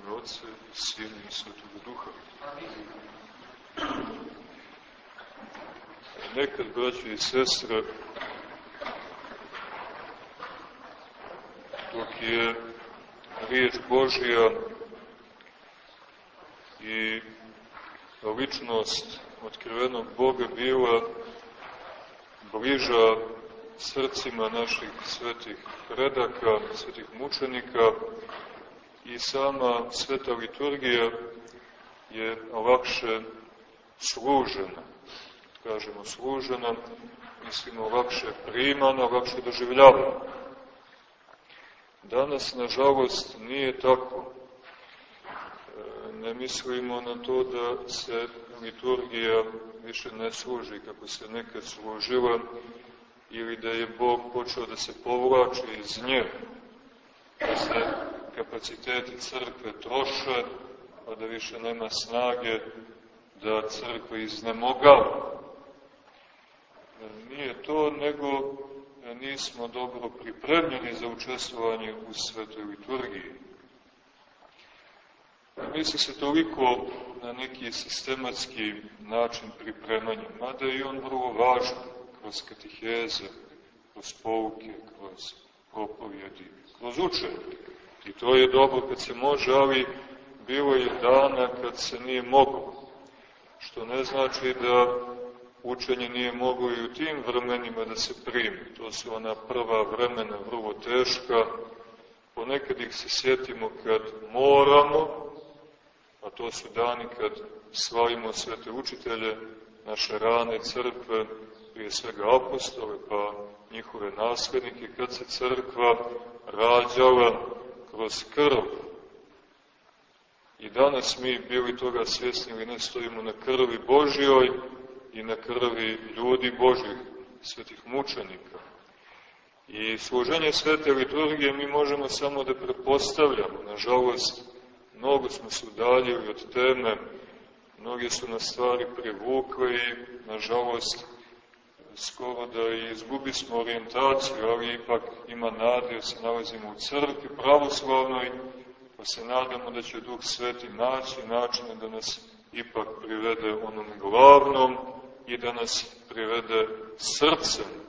ime Otca i Sina i Svetoga Duha. Nekad, braći i sestre, dok je riječ Božija i ličnost otkrivenog Boga bila bliža srcima naših svetih predaka, svetih mučenika i sama sveta liturgija je lakše služena. Kažemo služena, mislimo lakše primana, lakše doživljavana. Danas, nažalost, nije tako. E, ne mislimo na to da se liturgija više ne služi kako se nekad služila ili da je Bog počeo da se povlači iz nje, da se kapaciteti crkve troše, pa da više nema snage da crkva iznemogava. Nije to, nego nismo dobro pripremljeni za učestvovanje u svetoj liturgiji. Misli se toliko na neki sistematski način pripremanja, mada je on vrlo važan kroz katiheze, kroz pouke, kroz propovjedi, kroz učenje. I to je dobro kad se može, ali bilo je dana kad se nije moglo. Što ne znači da učenje nije moglo i u tim vremenima da se primi. To su ona prva vremena vrlo teška. Ponekad ih se sjetimo kad moramo, a to su dani kad slavimo svete učitelje, naše rane crkve, prije svega apostole, pa njihove naslednike, kad se crkva rađala kroz krv. I danas mi bili toga svjesni ili ne stojimo na krvi Božjoj i na krvi ljudi Božjih, svetih mučenika. I služenje svete liturgije mi možemo samo da prepostavljamo. Nažalost, mnogo smo se udaljili od teme, mnoge su nas stvari privukle i, nažalost, skoro da izgubi smo orijentaciju, ali ipak ima nade da se nalazimo u crkvi pravoslavnoj, pa se nadamo da će Duh Sveti naći načine da nas ipak privede onom glavnom i da nas privede srcem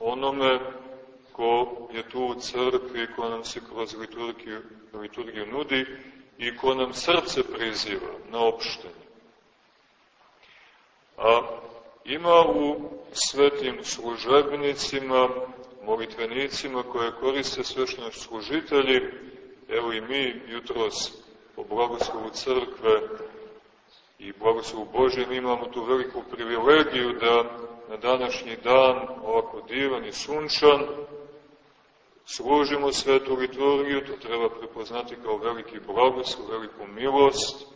onome ko je tu u crkvi, ko nam se kroz liturgiju, liturgiju nudi i ko nam srce priziva na opštenje. A ima u svetim služebnicima, molitvenicima koje koriste svešteni služitelji, evo i mi jutros po blagoslovu crkve i blagoslovu Božjem imamo tu veliku privilegiju da na današnji dan, ovako divan i sunčan, služimo svetu liturgiju, to treba prepoznati kao veliki blagoslov, veliku milost.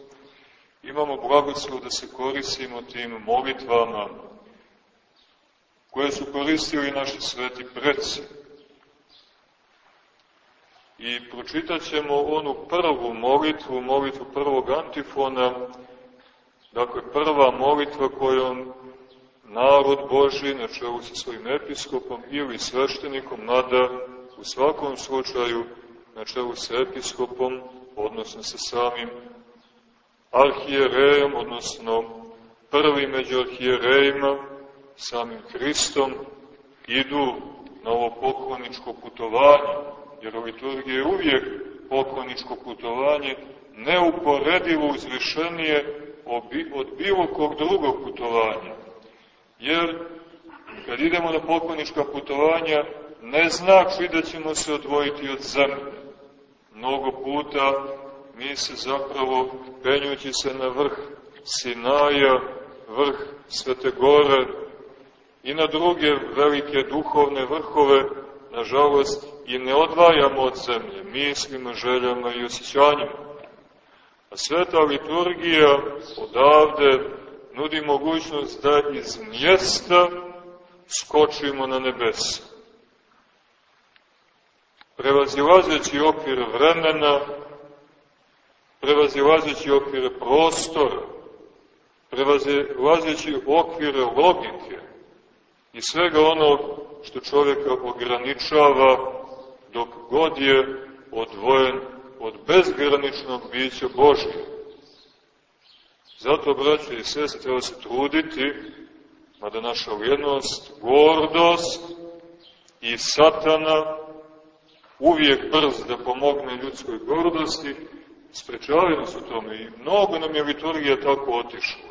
Imamo blagoslov da se koristimo tim molitvama koje su koristili naši sveti preci. I pročitat ćemo onu prvu molitvu, molitvu prvog antifona, dakle prva molitva kojom narod Boži na čelu sa svojim episkopom ili sveštenikom, mada u svakom slučaju na čelu sa episkopom, odnosno sa samim arhijerejom, odnosno prvi među arhijerejima, samim Hristom, idu na ovo pokloničko putovanje, jer liturgija je uvijek pokloničko putovanje, neuporedivo uzvišenije od bilo kog drugog putovanja. Jer kad idemo na poklonička putovanja, ne znači da ćemo se odvojiti od zemlje. Mnogo puta mi se zapravo, penjući se na vrh Sinaja, vrh Svete Gore i na druge velike duhovne vrhove, nažalost, i ne odvajamo od zemlje, mislima, željama i osjećanjima. A sveta liturgija odavde nudi mogućnost da iz mjesta skočimo na nebesa prevazilazeći okvir vremena, prevazilazeći okvir prostora, prevazilazeći okvir logike i svega onog što čovjeka ograničava dok god je odvojen od bezgraničnog bića Božja. Zato, braćo i sese, treba se truditi, mada naša vrijednost, gordost i satana uvijek brz da pomogne ljudskoj gordosti, sprečavaju nas u tome i mnogo nam je liturgija tako otišla,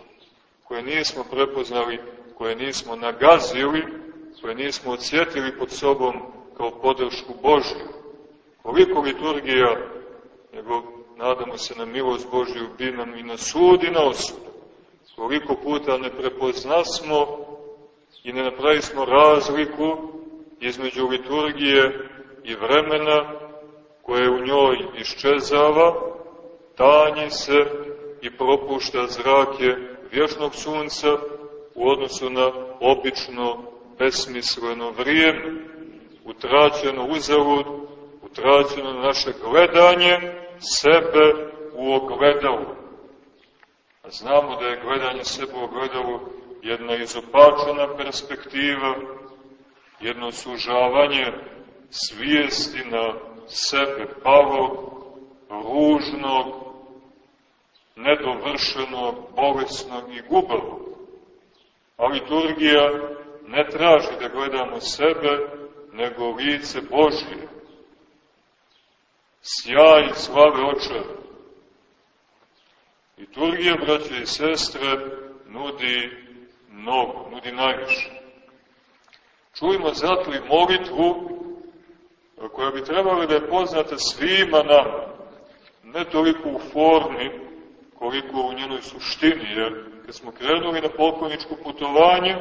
koje nismo prepoznali, koje nismo nagazili, koje nismo odsjetili pod sobom kao podršku Božju. Koliko liturgija, nego nadamo se na milost Božju, bi nam i na sud i na osud. Koliko puta ne prepoznasmo i ne napravismo razliku između liturgije i vremena koje u njoj iščezava, tanji se i propušta zrake vječnog sunca u odnosu na obično besmisleno vrijeme, utraćeno uzavud, utraćeno naše gledanje sebe u ogledalu. A znamo da je gledanje sebe u ogledalu jedna izopačena perspektiva, jedno sužavanje svijesti na sebe palog, ružnog, nedovršenog, bolesnog i gubavog. A liturgija ne traži da gledamo sebe, nego lice Božije. Sjaj slave očeva. Liturgija, braće i sestre, nudi mnogo, nudi najviše. Čujmo zato i molitvu koja bi trebala da je poznata svima nama, ne toliko u formi, koliko u njenoj suštini, jer kad smo krenuli na pokloničko putovanje,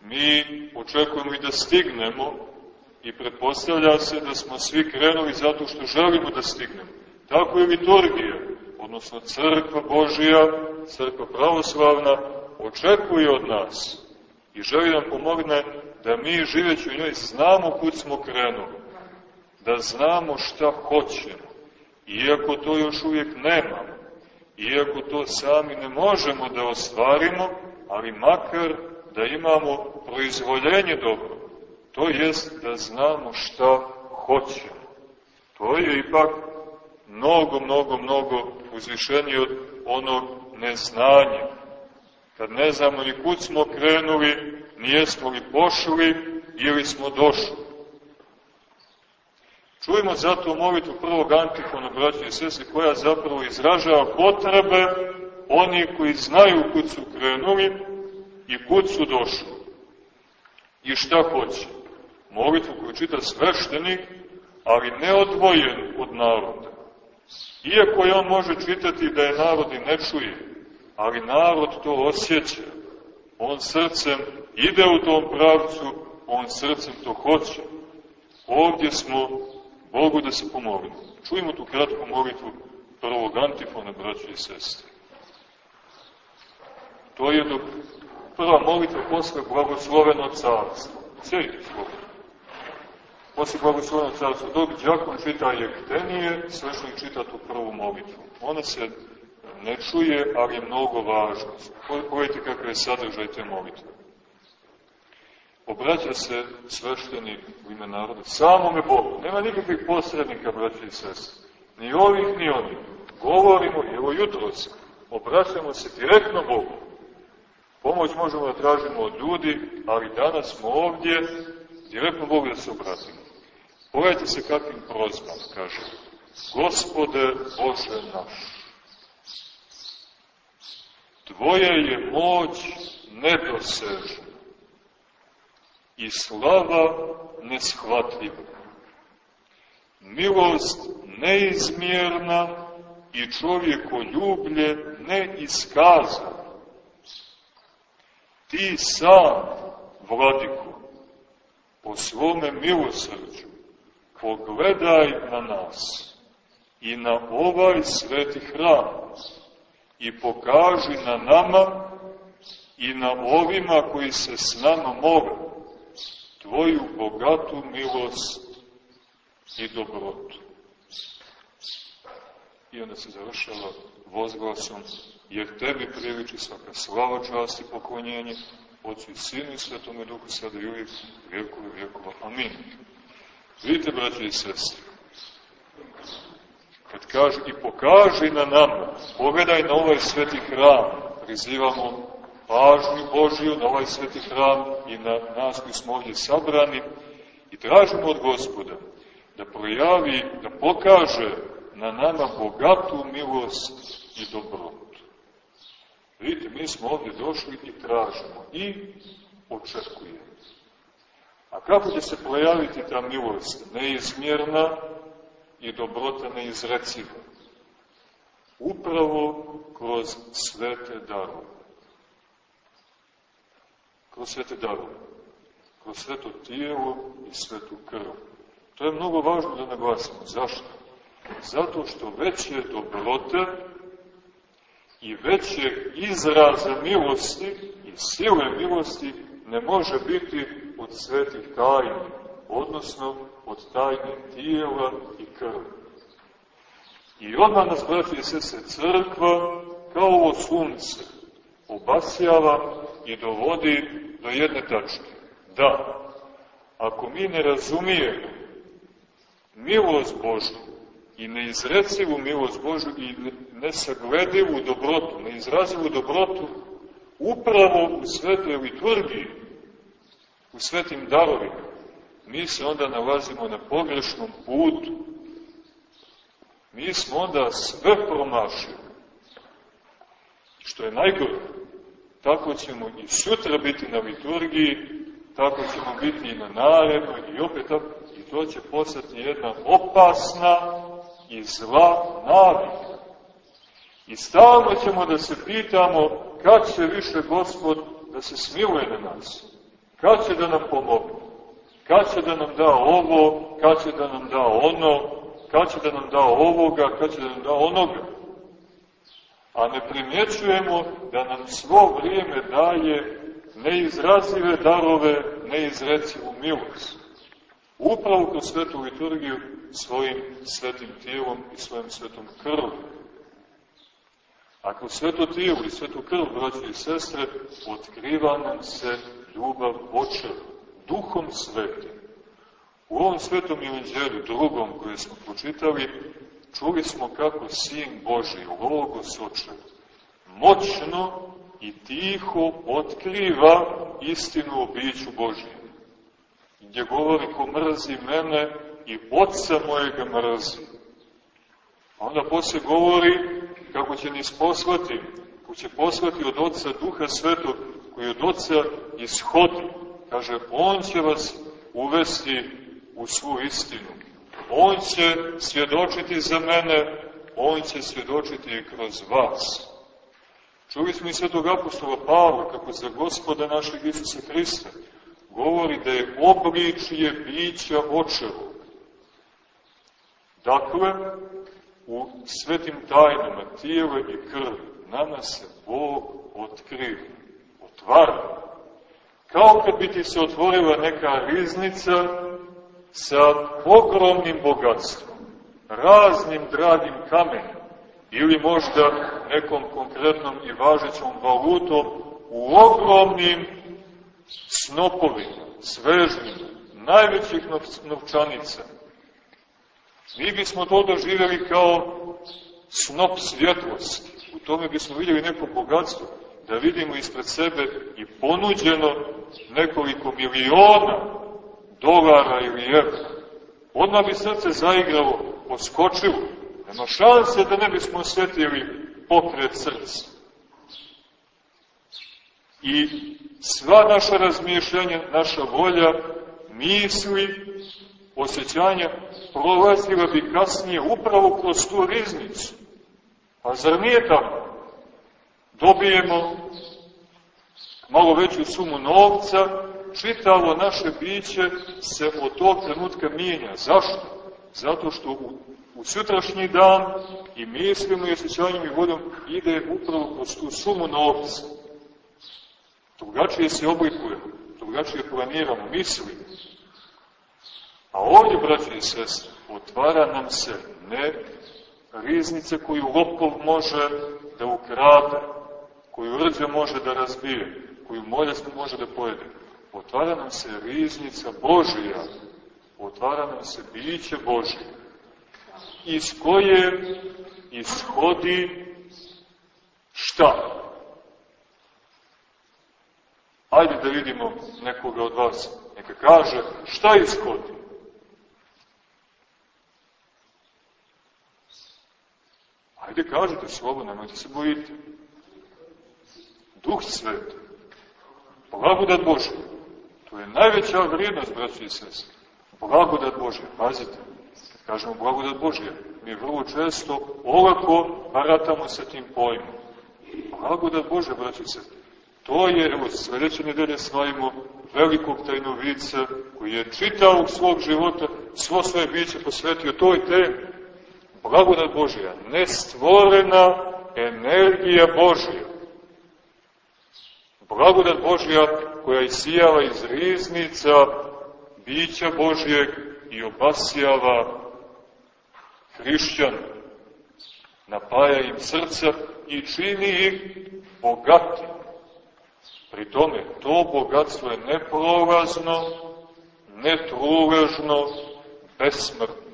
mi očekujemo i da stignemo i pretpostavlja se da smo svi krenuli zato što želimo da stignemo. Tako je liturgija, odnosno crkva Božija, crkva pravoslavna, očekuje od nas i želi nam pomogne da mi živeći u njoj znamo kud smo krenuli, da znamo šta hoćemo, iako to još uvijek nemamo, iako to sami ne možemo da ostvarimo, ali makar da imamo proizvoljenje dobro, to jest da znamo šta hoćemo. To je ipak mnogo, mnogo, mnogo uzvišenije od onog neznanja. Kad ne znamo ni kud smo krenuli, nijesmo li pošli ili smo došli. Čujemo zato molitvu prvog antifona, braća i sese, koja zapravo izražava potrebe oni koji znaju kud su krenuli i kud su došli. I šta hoće? Molitvu koju čita sveštenik, ali ne odvojen od naroda. Iako je on može čitati da je narod i ne čuje, ali narod to osjeća. On srcem ide u tom pravcu, on srcem to hoće. Ovdje smo Bogu da se pomolimo. Čujemo tu kratku molitvu prvog antifona, braće i sestre. To je dok prva molitva posle blagosloveno carstvo. Cijeli slobodno. Posle blagosloveno carstvo. Dok džakon čita jektenije, svešnik čita tu prvu molitvu. Ona se ne čuje, ali je mnogo važna. Pogledajte kakav je sadržaj te molitve. Obraća se sveštenik u ime naroda samome Bogu. Nema nikakvih posrednika, braći i sese. Ni ovih, ni onih. Govorimo, evo jutro se, obraćamo se direktno Bogu. Pomoć možemo da tražimo od ljudi, ali danas smo ovdje direktno Bogu da se obratimo. Pogledajte se kakvim prozbama, kaže. Gospode Bože naš, Tvoja je moć nedosežna i slava neshvatljiva. Milost neizmjerna i čovjekoljublje neiskazano. Ti sam, vladiko, po svome milosrđu, pogledaj na nas i na ovaj sveti hram i pokaži na nama i na ovima koji se s nama mole Tvoju bogatu milost i dobrotu. I onda se završava vozglasom, jer tebi priliči svaka slava, čast i poklonjenje, Otcu i Sinu i Svetome Duhu, sada i uvijek, vijekove vijekova. Amin. Vidite, braće i sestre, kad kaže, i pokaži na nama, pogledaj na ovaj sveti hram, prizivamo pažnju Božiju na ovaj sveti hram i na nas koji smo ovdje sabrani i tražimo od gospoda da projavi, da pokaže na nama bogatu milost i dobrotu. Vidite, mi smo ovdje došli i tražimo i očekujemo. A kako će se projaviti ta milost? Neizmjerna i dobrota neizreciva. Upravo kroz svete darove. Kroz svete darove. Kroz sveto tijelo i svetu krv. To je mnogo važno da naglasimo. Zašto? Zato što veće dobrote i veće izraza milosti i sile milosti ne može biti od svetih tajni, odnosno od tajne tijela i krvi. I odmah nas, braći i sese, crkva, kao ovo sunce, obasjava i dovodi do jedne tačke. Da, ako mi ne razumijemo milost Božju i neizrecivu milost Božju i nesagledivu dobrotu, neizrazivu dobrotu, upravo u svetoj liturgiji, u svetim darovima, mi se onda nalazimo na pogrešnom putu. Mi smo onda sve promašili. Što je najgore, tako ćemo i sutra biti na liturgiji, tako ćemo biti i na naredbu i opet tako, i to će postati jedna opasna i zla navika. I stalno ćemo da se pitamo kad će više Gospod da se smiluje na nas, kad će da nam pomogne, kad će da nam da ovo, kad će da nam da ono, kad će da nam da ovoga, kad će da nam da onoga. A ne primjećujemo da nam svo vrijeme daje neizrazive darove, neizrecivu milost. Upravo kroz svetu liturgiju svojim svetim tijelom i svojim svetom krvom. A kroz sveto tijelo i svetu krv, braći i sestre, otkriva nam se ljubav očeva, duhom svetim. U ovom svetom evanđelju, drugom koje smo pročitali, čuli smo kako Sin Boži, Logos očev, moćno i tiho otkriva istinu o biću Božijem. Gdje govori ko mrzi mene i oca mojega mrzi. A onda posle govori kako će nis poslati, ko će poslati od Otca Duha Svetog, koji od Otca ishodi. Kaže, On će vas uvesti u svu istinu. On će svjedočiti za mene, On će svjedočiti i kroz vas. Čuli smo i svetog apostola Pavla, kako za gospoda našeg Isusa Hrista govori da je obličije bića očevog. Dakle, u svetim tajnama tijele i krvi nama se Bog otkriva, otvara. Kao kad bi ti se otvorila neka riznica sa ogromnim bogatstvom, raznim dragim kamenjem ili možda nekom konkretnom i važećom valutom u ogromnim snopovima, svežnim, najvećih novčanica, Mi bismo to doživjeli kao snop svjetlosti. U tome bismo vidjeli neko bogatstvo, da vidimo ispred sebe i ponuđeno nekoliko miliona dolara ili evra. Odmah bi srce zaigralo, poskočilo. Nema šanse da ne bismo osjetili pokret srca. I sva naša razmišljanja, naša volja, misli, osjećanja prolazila bi kasnije upravo kroz tu riznicu. A zar nije tako? Dobijemo malo veću sumu novca, čitavo naše biće se od tog trenutka mijenja. Zašto? Zato što u, u sutrašnji dan i mislimo i osjećanjem i vodom ide upravo kroz tu sumu novca. Drugačije se oblikujemo, drugačije planiramo, mislimo. A ovdje, braći i sestre, otvara nam se ne riznice koju lopov može da ukrade, koju rđe može da razbije, koju moljac može da pojede. Otvara nam se riznica Božija, otvara nam se biće Božije. iz koje ishodi šta? Ajde da vidimo nekoga od vas. Neka kaže šta ishodi. Ajde kažete slobodno, nemojte se bojiti. Duh sveti. Blagodat Božja. To je najveća vrijednost, braći i sestri. Blagodat Božja, pazite. Kažemo blagodat Božja, mi vrlo često olako baratamo sa tim pojmom. Blagodat Božja, braći i sestri. To je, evo, sledeće nedelje slavimo velikog tajnovica koji je čitao svog života, svo svoje biće posvetio toj temi. Blagodat Božja, nestvorena energija Božja. Blagodat Božja koja isijava iz riznica bića Božjeg i obasjava hrišćan, napaja im srca i čini ih bogatim. Pri tome, to bogatstvo je neprolazno, netruležno, besmrtno.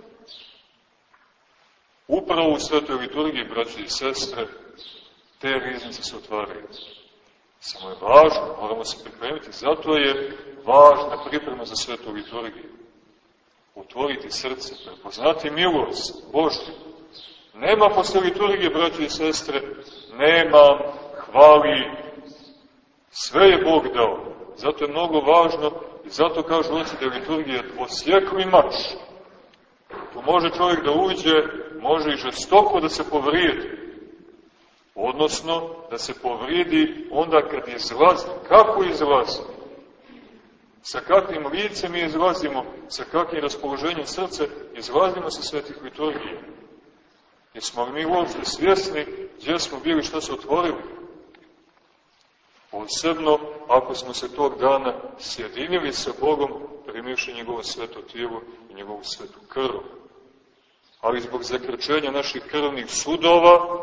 Upravo u svetoj liturgiji, braći i sestre, te riznice se otvaraju. Samo je važno, moramo se pripremiti, zato je važna priprema za svetu liturgiju. Otvoriti srce, prepoznati milost Božju. Nema posle liturgije, braći i sestre, nema hvali, sve je Bog dao. Zato je mnogo važno i zato kažu oci da je liturgija dvosjekli mač. Tu može čovjek da uđe, može i žestoko da se povrijedi. Odnosno, da se povridi onda kad izlazi. Kako izlazi? Sa kakvim licem mi izlazimo, sa kakvim raspoloženjem srce izlazimo sa svetih liturgija. Jesmo li mi uopšte svjesni gdje smo bili, što se otvorili? Posebno ako smo se tog dana sjedinili sa Bogom, primivši njegovo sveto tijelo i njegovu svetu krv. Ali zbog zakrčenja naših krvnih sudova,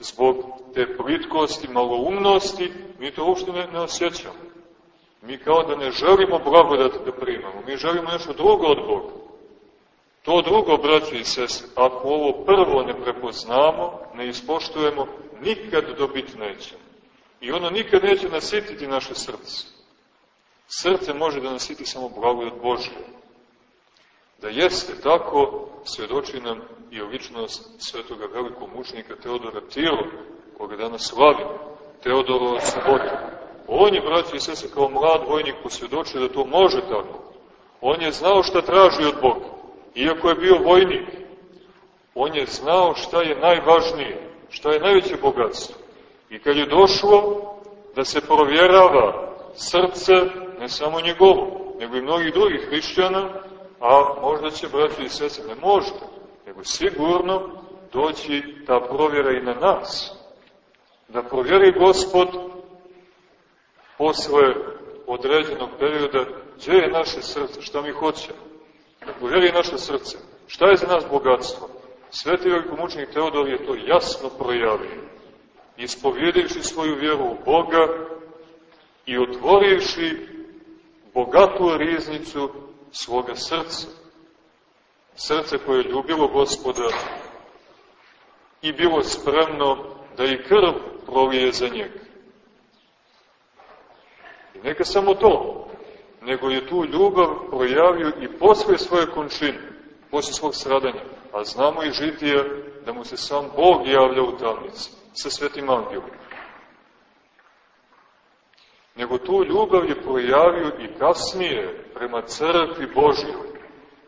zbog te plitkosti, maloumnosti, mi to uopšte ne, ne osjećamo. Mi kao da ne želimo blagodat da primamo, mi želimo nešto drugo od Boga. To drugo, braći i sese, ako ovo prvo ne prepoznamo, ne ispoštujemo, nikad dobiti nećemo. I ono nikad neće nasititi naše srce. Srce može da nasiti samo blagodat Božje. Da jeste tako, svedoči nam i o ličnost svetoga velikog mučnika Teodora Tilo, koga danas slavimo, Teodora Sobota. On je, braći i sese, kao mlad vojnik posvjedočio da to može tako. On je znao šta traži od Boga. Iako je bio vojnik, on je znao šta je najvažnije, šta je najveće bogatstvo. I kad je došlo da se provjerava srce, ne samo njegovo, nego i mnogih drugih hrišćana, a možda će, braći i sese, ne možda, nego sigurno doći ta provjera i na nas. Da provjeri Gospod posle određenog perioda gdje je naše srce, šta mi hoćemo. Da provjeri naše srce. Šta je za nas bogatstvo? Sveti velikomučnik Teodor je to jasno projavio ispovjedivši svoju vjeru u Boga i otvorivši bogatu riznicu svoga srca. Srce koje je ljubilo gospoda i bilo spremno da i krv prolije za njega. I neka samo to, nego je tu ljubav projavio i posle svoje končine, posle svog stradanja. A znamo i žitija da mu se sam Bog javlja u tamnici sa svetim angelom. Nego tu ljubav je projavio i kasnije prema crkvi Božjoj.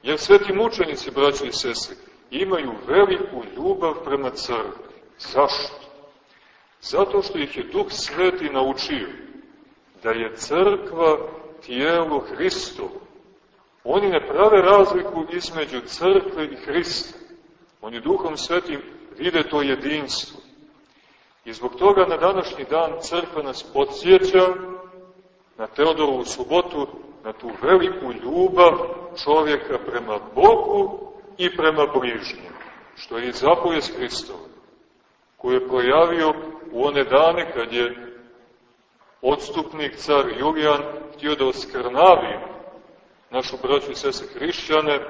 Jer sveti mučenici, braći i sestri, imaju veliku ljubav prema crkvi. Zašto? Zato što ih je Duh Sveti naučio da je crkva tijelo Hristovo. Oni ne prave razliku između crkve i Hrista. Oni Duhom Svetim vide to jedinstvo. I zbog toga na današnji dan crkva nas podsjeća na Teodorovu subotu, na tu veliku ljubav čovjeka prema Bogu i prema bližnjim, što je i zapovest Hristova, koju je projavio u one dane kad je odstupnik car Julijan htio da oskrnavi našu braću i sese hrišćane,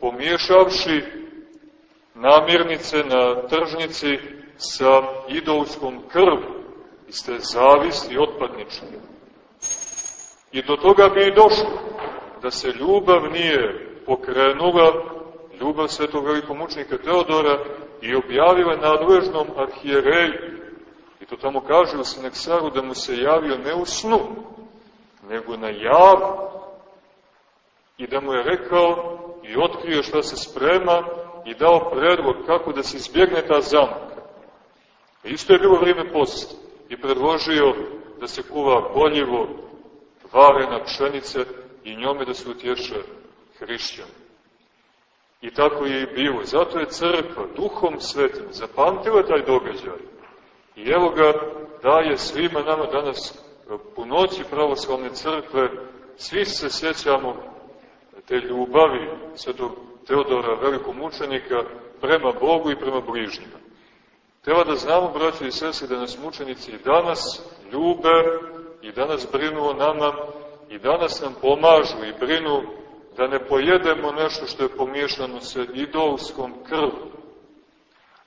pomiješavši namirnice na tržnici sa idolskom krvom, iz te zavisti otpadničke. I do toga bi i došlo, da se ljubav nije pokrenula, ljubav svetog velikomučnika Teodora, i objavila nadležnom arhijereju, i to tamo kaže u Sineksaru, da mu se javio ne u snu, nego na javu, i da mu je rekao i otkrio šta se sprema i dao predlog kako da se izbjegne ta zamka. Isto je bilo vrijeme posta i predložio da se kuva boljivo, varena pšenice i njome da se utješe hrišćan. I tako je i bilo. Zato je crkva duhom svetim zapamtila taj događaj. I evo ga daje svima nama danas po noći pravoslavne crkve, svi se sjećamo te ljubavi svetog Teodora, velikog mučenika, prema Bogu i prema bližnjima. Treba da znamo, braći i sese, da nas mučenici i danas ljube i danas brinu o nama i danas nam pomažu i brinu da ne pojedemo nešto što je pomiješano sa idolskom krvom.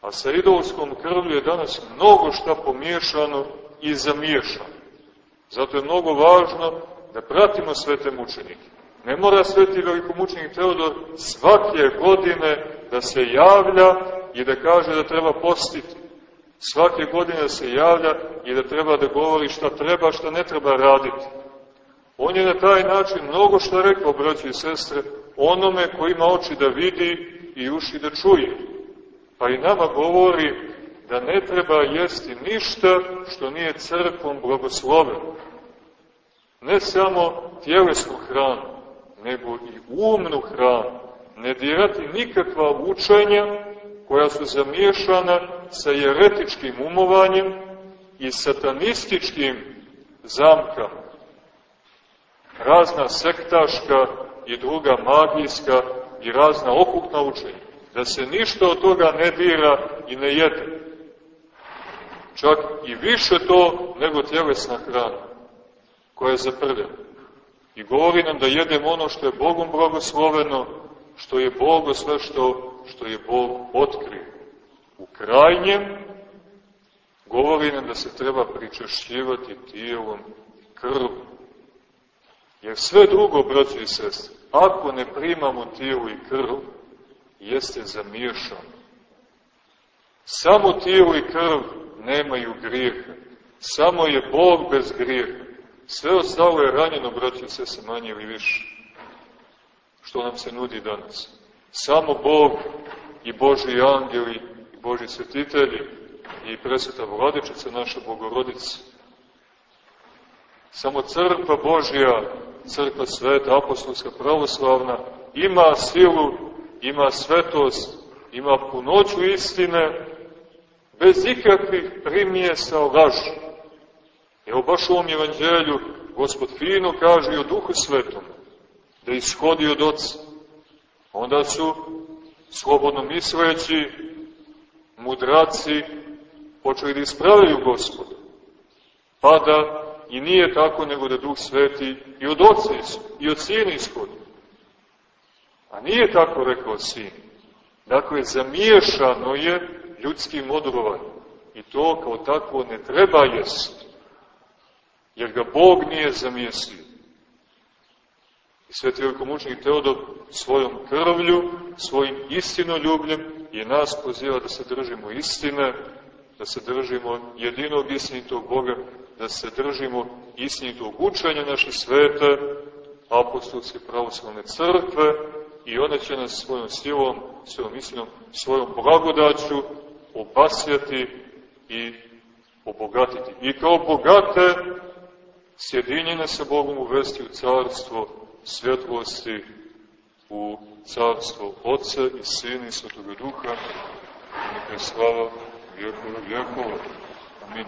A sa idolskom krvlju je danas mnogo šta pomiješano i zamiješano. Zato je mnogo važno da pratimo sve te mučenike. Ne mora sveti velikomučenik Teodor svake godine da se javlja i da kaže da treba postiti. Svake godine se javlja i da treba da govori šta treba, šta ne treba raditi. On je na taj način mnogo što rekao, braći i sestre, onome koji ima oči da vidi i uši da čuje. Pa i nama govori da ne treba jesti ništa što nije crkvom blagosloveno. Ne samo tjelesnu hranu, nego i umnu hranu. Ne dirati nikakva učenja koja su zamiješana sa jeretičkim umovanjem i satanističkim zamkama. Razna sektaška i druga magijska i razna okultna učenja. Da se ništa od toga ne dira i ne jede. Čak i više to nego tjelesna hrana koja je zaprljena. I govori nam da jedemo ono što je Bogom blagosloveno, što je sve što, što je Bog otkrio. U krajnjem govori nam da se treba pričašćivati tijelom krvom. Jer sve drugo, braći i sestri, ako ne primamo tijelo i krv, jeste zamiješano. Samo tijelo i krv nemaju grijeha. Samo je Bog bez grijeha. Sve ostalo je ranjeno, braći i sese, manje ili više. Što nam se nudi danas. Samo Bog i Boži angeli i Boži svetitelji i presveta vladičica naša Bogorodica. Samo crkva Božja, crkva sveta, apostolska, pravoslavna, ima silu, ima svetost, ima punoću istine, bez ikakvih primjesa laži Evo baš u ovom evanđelju Gospod fino kaže i o duhu svetom, da ishodi od oca. Onda su, slobodno misleći, mudraci počeli da ispravljaju Gospodu. Pa da i nije tako nego da duh sveti i od oca i od sina ishodi. A nije tako rekao sin. Dakle, zamiješano je ljudskim modrovanjem. I to kao takvo ne treba jesti jer ga Bog nije zamijeslio. I sveti velikomučnik Teodor svojom krvlju, svojim istinoljubljem je nas poziva da se držimo istine, da se držimo jedinog istinitog Boga, da se držimo istinitog učenja naše svete, apostolske pravoslavne crkve i ona će nas svojom silom, svojom istinom, svojom blagodaću obasjati i obogatiti. I kao bogate sjedinjene sa Bogom uvesti u carstvo svjetlosti, u carstvo Otca i Sina i Svetoga Duha, neka je slava vjekova vjekova. Amin.